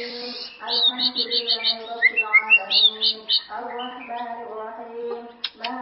لا إله إلا الله لا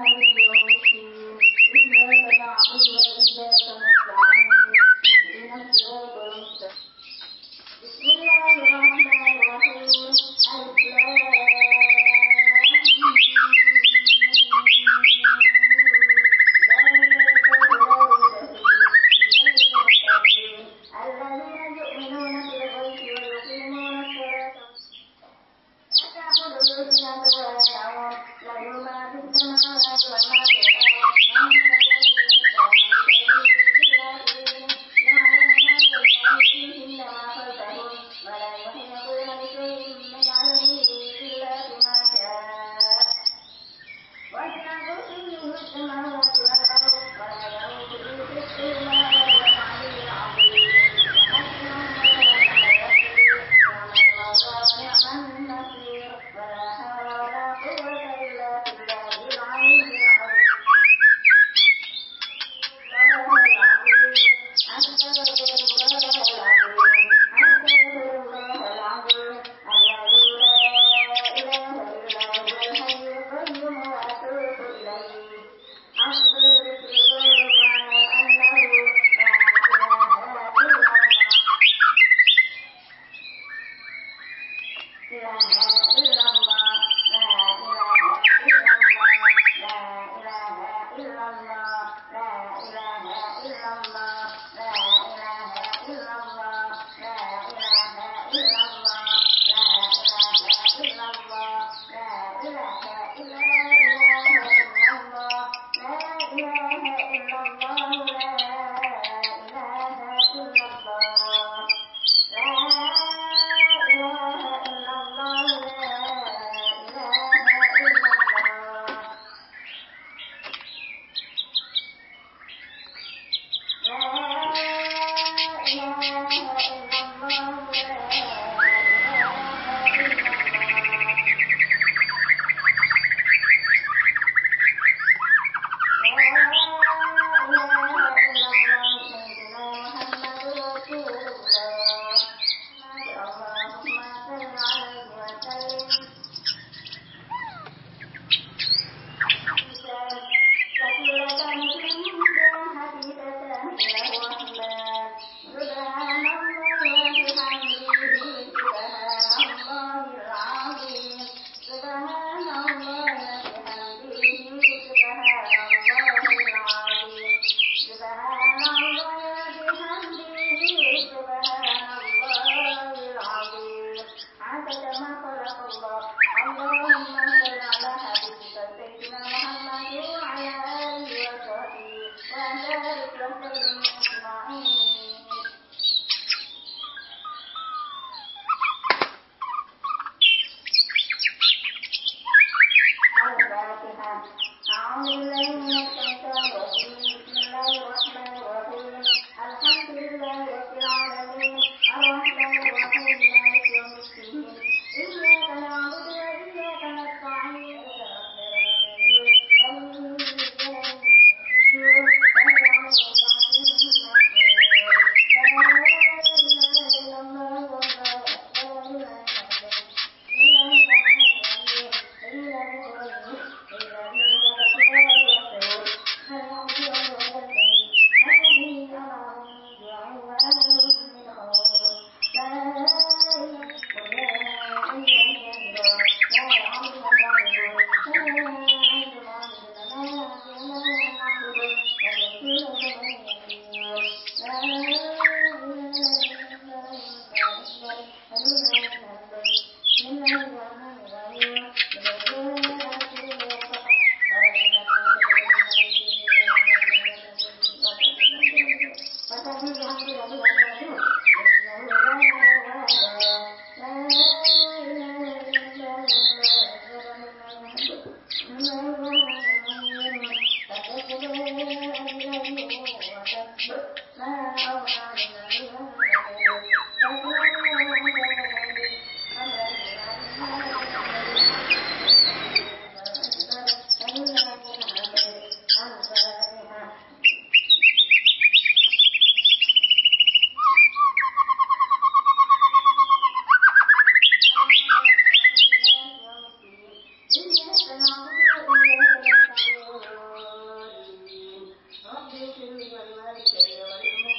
la madre que Dios